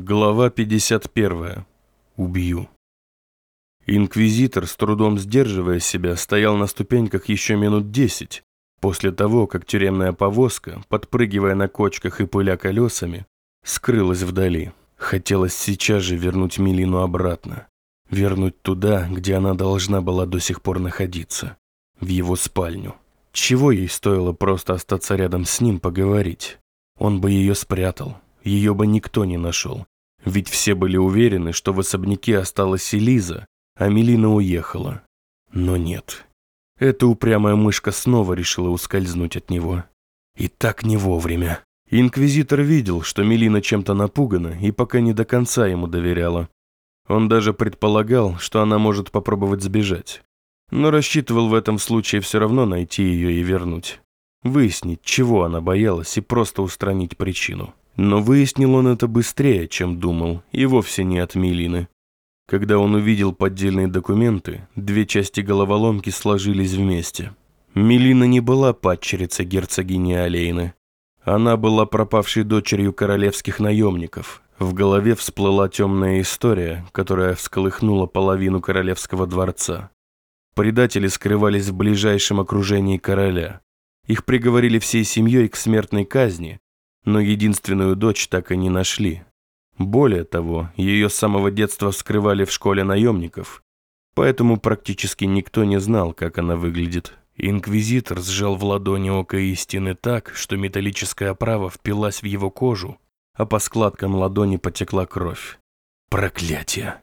Глава 51. Убью. Инквизитор, с трудом сдерживая себя, стоял на ступеньках еще минут десять, после того, как тюремная повозка, подпрыгивая на кочках и пыля колесами, скрылась вдали. Хотелось сейчас же вернуть Милину обратно. Вернуть туда, где она должна была до сих пор находиться. В его спальню. Чего ей стоило просто остаться рядом с ним поговорить? Он бы ее спрятал, ее бы никто не нашел. Ведь все были уверены, что в особняке осталась Элиза, а Мелина уехала. Но нет. Эта упрямая мышка снова решила ускользнуть от него. И так не вовремя. Инквизитор видел, что Мелина чем-то напугана и пока не до конца ему доверяла. Он даже предполагал, что она может попробовать сбежать. Но рассчитывал в этом случае все равно найти ее и вернуть. Выяснить, чего она боялась, и просто устранить причину. Но выяснил он это быстрее, чем думал, и вовсе не от Милины. Когда он увидел поддельные документы, две части головоломки сложились вместе. Милина не была падчерицей герцогини Алейны. Она была пропавшей дочерью королевских наемников. В голове всплыла темная история, которая всколыхнула половину королевского дворца. Предатели скрывались в ближайшем окружении короля. Их приговорили всей семьей к смертной казни, но единственную дочь так и не нашли. Более того, ее с самого детства вскрывали в школе наемников, поэтому практически никто не знал, как она выглядит. Инквизитор сжал в ладони око истины так, что металлическая оправа впилась в его кожу, а по складкам ладони потекла кровь. Проклятие!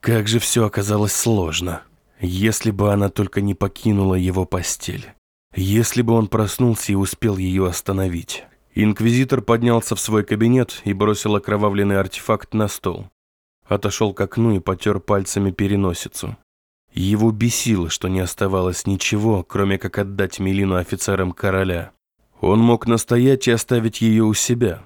Как же все оказалось сложно. Если бы она только не покинула его постель. Если бы он проснулся и успел ее остановить. Инквизитор поднялся в свой кабинет и бросил окровавленный артефакт на стол. Отошел к окну и потер пальцами переносицу. Его бесило, что не оставалось ничего, кроме как отдать Мелину офицерам короля. Он мог настоять и оставить ее у себя.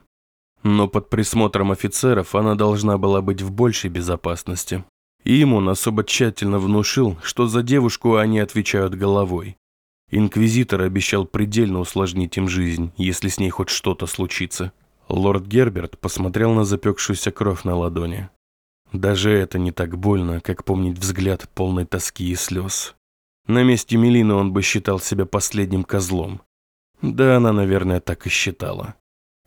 Но под присмотром офицеров она должна была быть в большей безопасности. И ему он особо тщательно внушил, что за девушку они отвечают головой. Инквизитор обещал предельно усложнить им жизнь, если с ней хоть что-то случится. Лорд Герберт посмотрел на запекшуюся кровь на ладони. Даже это не так больно, как помнить взгляд полной тоски и слез. На месте Мелины он бы считал себя последним козлом. Да, она, наверное, так и считала.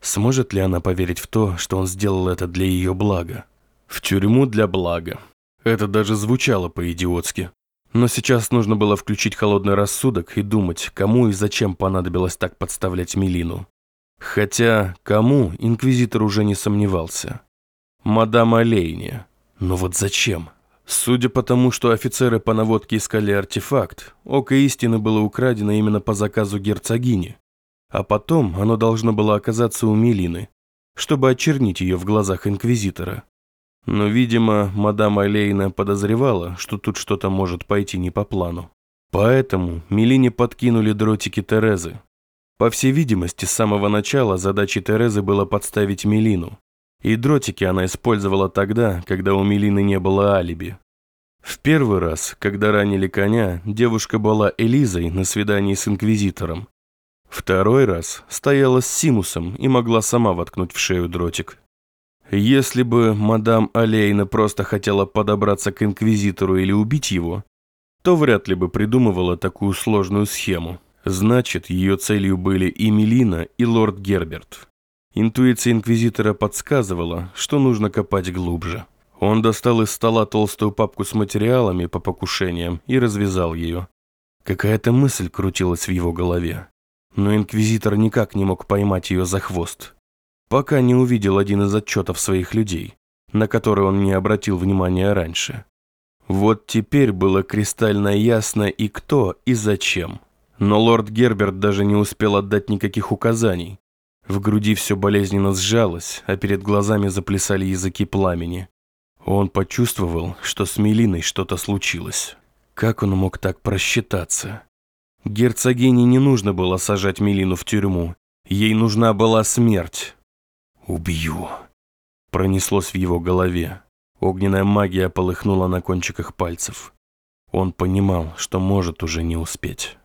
Сможет ли она поверить в то, что он сделал это для ее блага? В тюрьму для блага. Это даже звучало по-идиотски. Но сейчас нужно было включить холодный рассудок и думать, кому и зачем понадобилось так подставлять Мелину. Хотя, кому, инквизитор уже не сомневался. Мадам Олейне. Но вот зачем? Судя по тому, что офицеры по наводке искали артефакт, Око Истины было украдено именно по заказу герцогини. А потом оно должно было оказаться у Мелины, чтобы очернить ее в глазах инквизитора. Но, видимо, мадам Алейна подозревала, что тут что-то может пойти не по плану. Поэтому Мелине подкинули дротики Терезы. По всей видимости, с самого начала задачей Терезы было подставить Мелину. И дротики она использовала тогда, когда у Мелины не было алиби. В первый раз, когда ранили коня, девушка была Элизой на свидании с инквизитором. Второй раз стояла с Симусом и могла сама воткнуть в шею дротик. Если бы мадам Алейна просто хотела подобраться к инквизитору или убить его, то вряд ли бы придумывала такую сложную схему. Значит, ее целью были и Мелина, и лорд Герберт. Интуиция инквизитора подсказывала, что нужно копать глубже. Он достал из стола толстую папку с материалами по покушениям и развязал ее. Какая-то мысль крутилась в его голове, но инквизитор никак не мог поймать ее за хвост пока не увидел один из отчетов своих людей, на который он не обратил внимания раньше. Вот теперь было кристально ясно и кто, и зачем. Но лорд Герберт даже не успел отдать никаких указаний. В груди все болезненно сжалось, а перед глазами заплясали языки пламени. Он почувствовал, что с Мелиной что-то случилось. Как он мог так просчитаться? Герцогине не нужно было сажать Мелину в тюрьму. Ей нужна была смерть. «Убью!» Пронеслось в его голове. Огненная магия полыхнула на кончиках пальцев. Он понимал, что может уже не успеть.